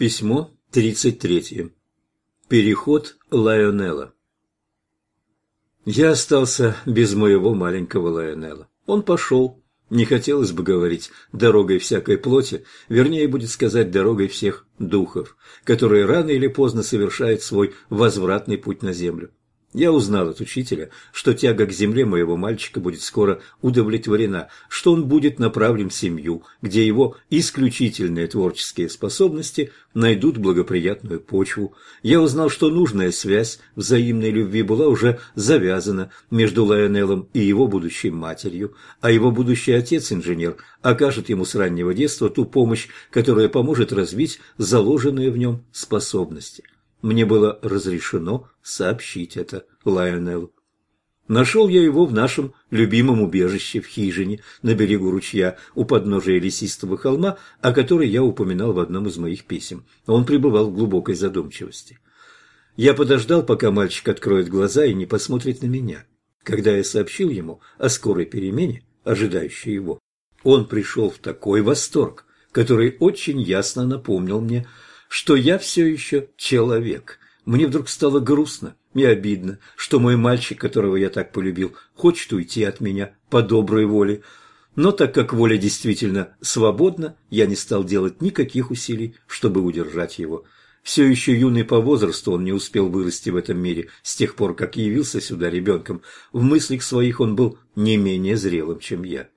Письмо 33. Переход Лайонелла. Я остался без моего маленького Лайонелла. Он пошел. Не хотелось бы говорить «дорогой всякой плоти», вернее, будет сказать «дорогой всех духов», которые рано или поздно совершают свой возвратный путь на землю. Я узнал от учителя, что тяга к земле моего мальчика будет скоро удовлетворена, что он будет направлен в семью, где его исключительные творческие способности найдут благоприятную почву. Я узнал, что нужная связь взаимной любви была уже завязана между Лайонеллом и его будущей матерью, а его будущий отец-инженер окажет ему с раннего детства ту помощь, которая поможет развить заложенные в нем способности. Мне было разрешено сообщить это Лайонеллу. Нашел я его в нашем любимом убежище в хижине на берегу ручья у подножия лесистого холма, о которой я упоминал в одном из моих писем. Он пребывал в глубокой задумчивости. Я подождал, пока мальчик откроет глаза и не посмотрит на меня. Когда я сообщил ему о скорой перемене, ожидающей его, он пришел в такой восторг, который очень ясно напомнил мне что я все еще человек. Мне вдруг стало грустно и обидно, что мой мальчик, которого я так полюбил, хочет уйти от меня по доброй воле. Но так как воля действительно свободна, я не стал делать никаких усилий, чтобы удержать его. Все еще юный по возрасту, он не успел вырасти в этом мире с тех пор, как явился сюда ребенком. В мыслях своих он был не менее зрелым, чем я.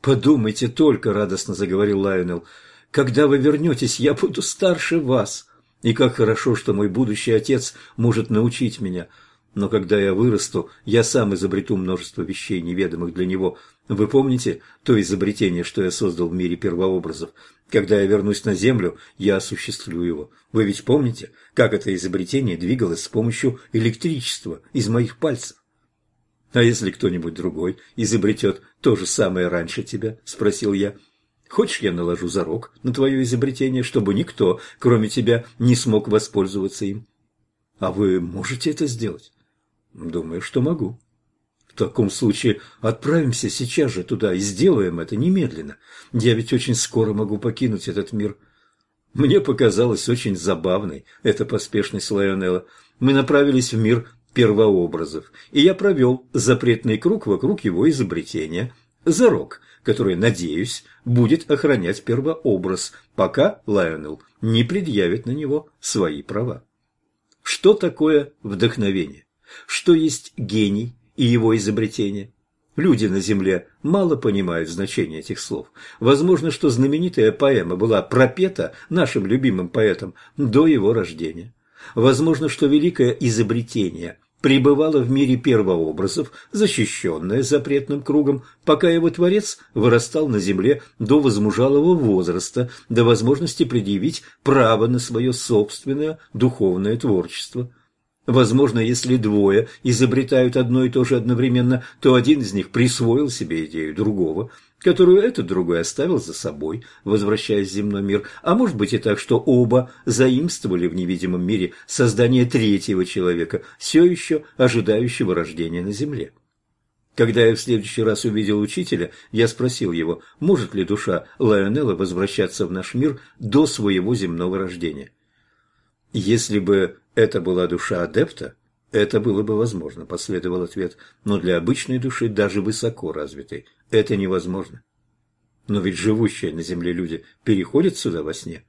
«Подумайте только», — радостно заговорил Лайонелл, когда вы вернетесь, я буду старше вас. И как хорошо, что мой будущий отец может научить меня. Но когда я вырасту, я сам изобрету множество вещей, неведомых для него. Вы помните то изобретение, что я создал в мире первообразов? Когда я вернусь на Землю, я осуществлю его. Вы ведь помните, как это изобретение двигалось с помощью электричества из моих пальцев? «А если кто-нибудь другой изобретет то же самое раньше тебя?» – спросил я. Хочешь, я наложу зарок на твое изобретение, чтобы никто, кроме тебя, не смог воспользоваться им? А вы можете это сделать? Думаю, что могу. В таком случае отправимся сейчас же туда и сделаем это немедленно. Я ведь очень скоро могу покинуть этот мир. Мне показалось очень забавной эта поспешность Лайонелла. Мы направились в мир первообразов, и я провел запретный круг вокруг его изобретения. Зарок – который, надеюсь, будет охранять первообраз, пока Лайонелл не предъявит на него свои права. Что такое вдохновение? Что есть гений и его изобретение? Люди на Земле мало понимают значение этих слов. Возможно, что знаменитая поэма была пропета нашим любимым поэтом до его рождения. Возможно, что великое изобретение пребывала в мире первообразов, защищенная запретным кругом, пока его творец вырастал на земле до возмужалого возраста, до возможности предъявить право на свое собственное духовное творчество. Возможно, если двое изобретают одно и то же одновременно, то один из них присвоил себе идею другого, которую этот другой оставил за собой, возвращаясь в земной мир, а может быть и так, что оба заимствовали в невидимом мире создание третьего человека, все еще ожидающего рождения на земле. Когда я в следующий раз увидел учителя, я спросил его, может ли душа Лайонелла возвращаться в наш мир до своего земного рождения. Если бы это была душа адепта, это было бы возможно, последовал ответ, но для обычной души, даже высоко развитой, это невозможно. Но ведь живущие на земле люди переходят сюда во сне.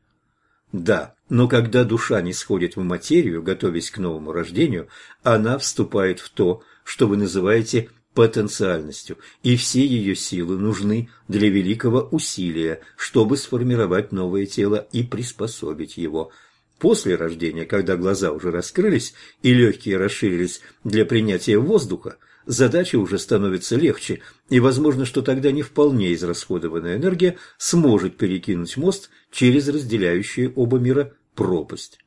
Да, но когда душа не сходит в материю, готовясь к новому рождению, она вступает в то, что вы называете потенциальностью, и все ее силы нужны для великого усилия, чтобы сформировать новое тело и приспособить его – После рождения, когда глаза уже раскрылись и легкие расширились для принятия воздуха, задача уже становится легче, и возможно, что тогда не вполне израсходованная энергия сможет перекинуть мост через разделяющие оба мира пропасть.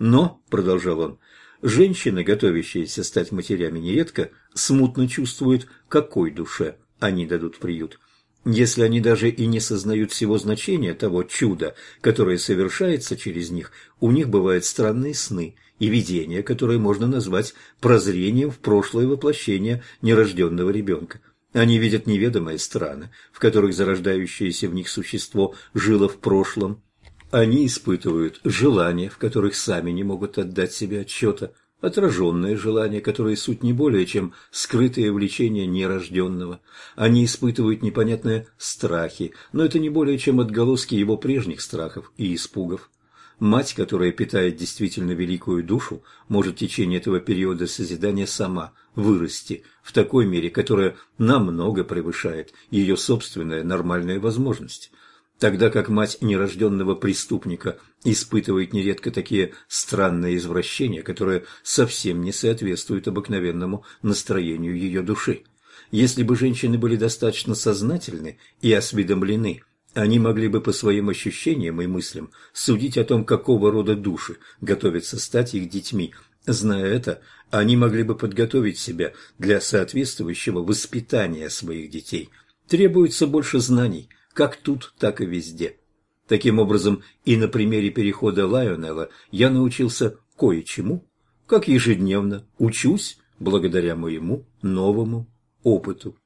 Но, продолжал он, женщины, готовящиеся стать матерями, нередко смутно чувствуют, какой душе они дадут приют – если они даже и не сознают всего значения того чуда, которое совершается через них, у них бывают странные сны и видения, которые можно назвать прозрением в прошлое воплощение нерожденного ребенка. Они видят неведомые страны, в которых зарождающееся в них существо жило в прошлом. Они испытывают желания, в которых сами не могут отдать себе отчета, отраженные желания, которые суть не более, чем скрытые влечения нерожденного. Они испытывают непонятные страхи, но это не более, чем отголоски его прежних страхов и испугов. Мать, которая питает действительно великую душу, может в течение этого периода созидания сама вырасти в такой мере, которая намного превышает ее собственные нормальные возможности тогда как мать нерожденного преступника испытывает нередко такие странные извращения, которые совсем не соответствуют обыкновенному настроению ее души. Если бы женщины были достаточно сознательны и осведомлены, они могли бы по своим ощущениям и мыслям судить о том, какого рода души готовятся стать их детьми. Зная это, они могли бы подготовить себя для соответствующего воспитания своих детей. Требуется больше знаний – как тут, так и везде. Таким образом, и на примере перехода Лайонелла я научился кое-чему, как ежедневно учусь благодаря моему новому опыту.